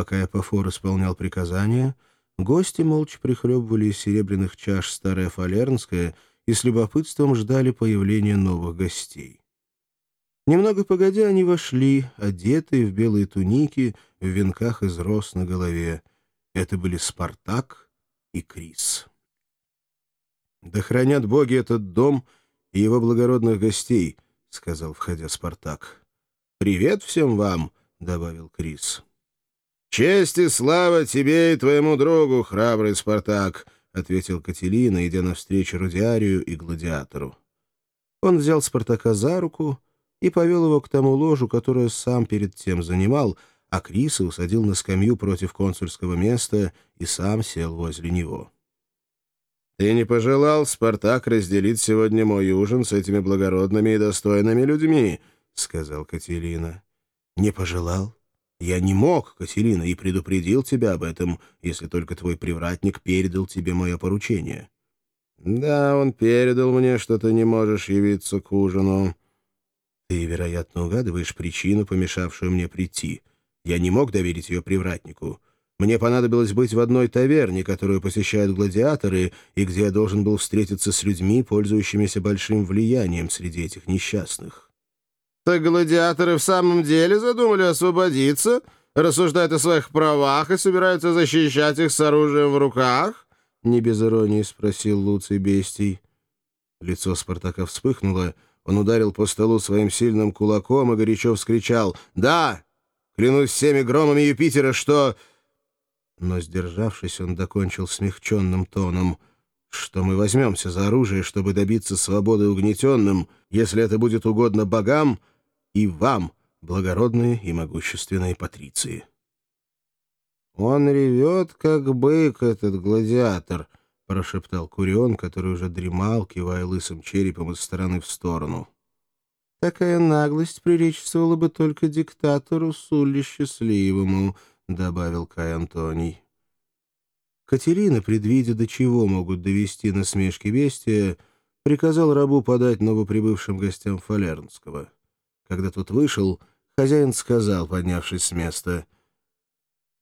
Пока Эпофор исполнял приказания, гости молча прихлебывали из серебряных чаш старая фалернская и с любопытством ждали появления новых гостей. Немного погодя, они вошли, одетые в белые туники, в венках из роз на голове. Это были Спартак и Крис. «Да хранят боги этот дом и его благородных гостей», — сказал, входя Спартак. «Привет всем вам», — добавил Крис. «Честь и слава тебе и твоему другу, храбрый Спартак», — ответил Кателина, идя навстречу Рудиарию и Гладиатору. Он взял Спартака за руку и повел его к тому ложу, которое сам перед тем занимал, а Криса усадил на скамью против консульского места и сам сел возле него. «Ты не пожелал, Спартак, разделить сегодня мой ужин с этими благородными и достойными людьми?» — сказал Катерина. «Не пожелал? Я не мог, Катерина, и предупредил тебя об этом, если только твой привратник передал тебе мое поручение». «Да, он передал мне, что ты не можешь явиться к ужину». «Ты, вероятно, угадываешь причину, помешавшую мне прийти. Я не мог доверить ее привратнику». Мне понадобилось быть в одной таверне, которую посещают гладиаторы, и где я должен был встретиться с людьми, пользующимися большим влиянием среди этих несчастных. Так гладиаторы в самом деле задумали освободиться, рассуждают о своих правах и собираются защищать их с оружием в руках? Не без иронии спросил Луций Бестий. Лицо Спартака вспыхнуло, он ударил по столу своим сильным кулаком и горячо вскричал «Да! Клянусь всеми громами Юпитера, что...» Но, сдержавшись, он докончил смягченным тоном, что мы возьмемся за оружие, чтобы добиться свободы угнетенным, если это будет угодно богам и вам, благородные и могущественные патриции. «Он ревет, как бык, этот гладиатор», — прошептал Курион, который уже дремал, кивая лысым черепом из стороны в сторону. «Такая наглость приличествовала бы только диктатору Сулли Счастливому», — добавил Кай Антоний. Катерина, предвидя, до чего могут довести насмешки бестия, приказал рабу подать новоприбывшим гостям Фалернского. Когда тот вышел, хозяин сказал, поднявшись с места,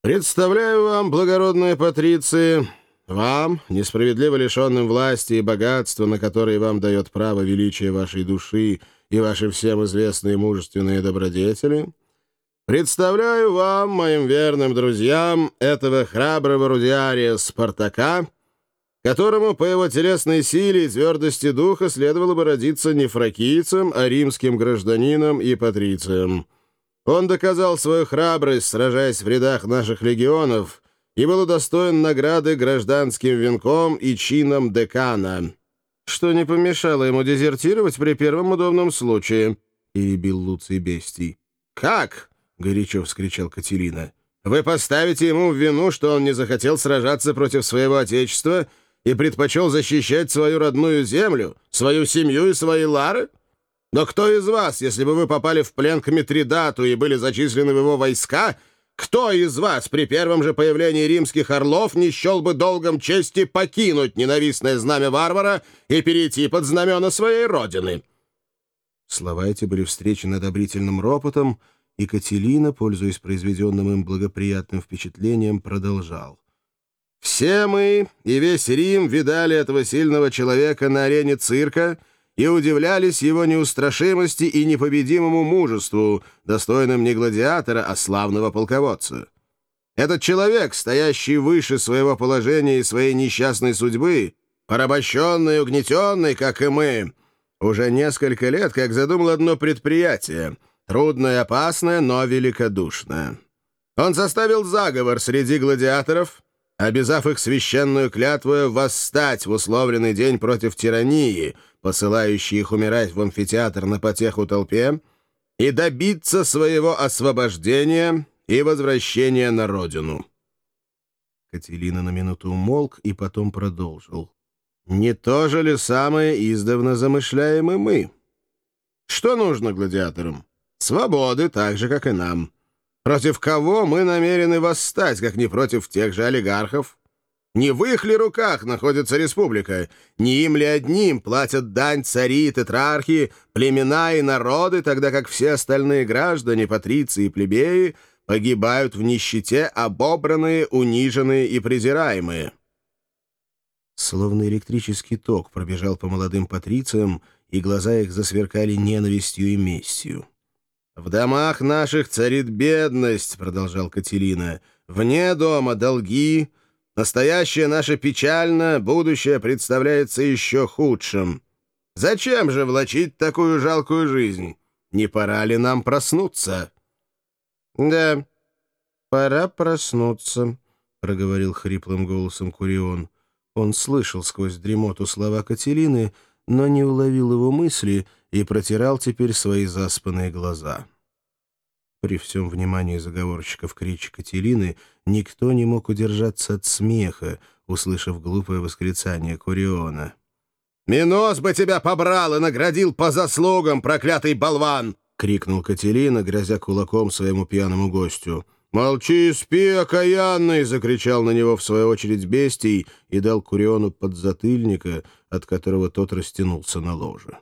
«Представляю вам, благородные патриции, вам, несправедливо лишенным власти и богатства, на которые вам дает право величия вашей души и ваши всем известные мужественные добродетели, — Представляю вам, моим верным друзьям, этого храброго рудиария Спартака, которому по его телесной силе и твердости духа следовало бы родиться не фракийцем, а римским гражданином и патрицием. Он доказал свою храбрость, сражаясь в рядах наших легионов, и был удостоен награды гражданским венком и чином декана, что не помешало ему дезертировать при первом удобном случае, — перебил Луций Бестий. «Как?» — горячо вскричал Катерина. «Вы поставите ему в вину, что он не захотел сражаться против своего отечества и предпочел защищать свою родную землю, свою семью и свои лары? Но кто из вас, если бы вы попали в плен к Митридату и были зачислены в его войска, кто из вас при первом же появлении римских орлов не счел бы долгом чести покинуть ненавистное знамя варвара и перейти под знамена своей родины?» Слова эти были встречены одобрительным ропотом, и Кателина, пользуясь произведенным им благоприятным впечатлением, продолжал. «Все мы и весь Рим видали этого сильного человека на арене цирка и удивлялись его неустрашимости и непобедимому мужеству, достойным не гладиатора, а славного полководца. Этот человек, стоящий выше своего положения и своей несчастной судьбы, порабощенный и угнетенный, как и мы, уже несколько лет как задумал одно предприятие — Трудное опасное, но великодушное. Он составил заговор среди гладиаторов, обязав их священную клятву восстать в условленный день против тирании, посылающей их умирать в амфитеатр на потеху толпе, и добиться своего освобождения и возвращения на родину. Катерина на минуту умолк и потом продолжил. «Не то же ли самое издавна замышляем мы? Что нужно гладиаторам? Свободы, так же, как и нам. Против кого мы намерены восстать, как не против тех же олигархов? Не в их ли руках находится республика? Не им ли одним платят дань цари, тетрархи, племена и народы, тогда как все остальные граждане, патриции и плебеи погибают в нищете, обобранные, униженные и презираемые». Словно электрический ток пробежал по молодым патрициям, и глаза их засверкали ненавистью и местью. «В домах наших царит бедность», — продолжал Катерина. «Вне дома долги. Настоящее наше печально, будущее представляется еще худшим. Зачем же влачить такую жалкую жизнь? Не пора ли нам проснуться?» «Да, пора проснуться», — проговорил хриплым голосом Курион. Он слышал сквозь дремоту слова Катерины, но не уловил его мысли — и протирал теперь свои заспанные глаза. При всем внимании заговорщиков к речи Катерины никто не мог удержаться от смеха, услышав глупое восклицание Куриона. «Минос бы тебя побрал и наградил по заслугам, проклятый болван!» — крикнул Катерина, грозя кулаком своему пьяному гостю. «Молчи, спи, окаянный!» — закричал на него в свою очередь бестий и дал Куриону подзатыльника, от которого тот растянулся на ложе.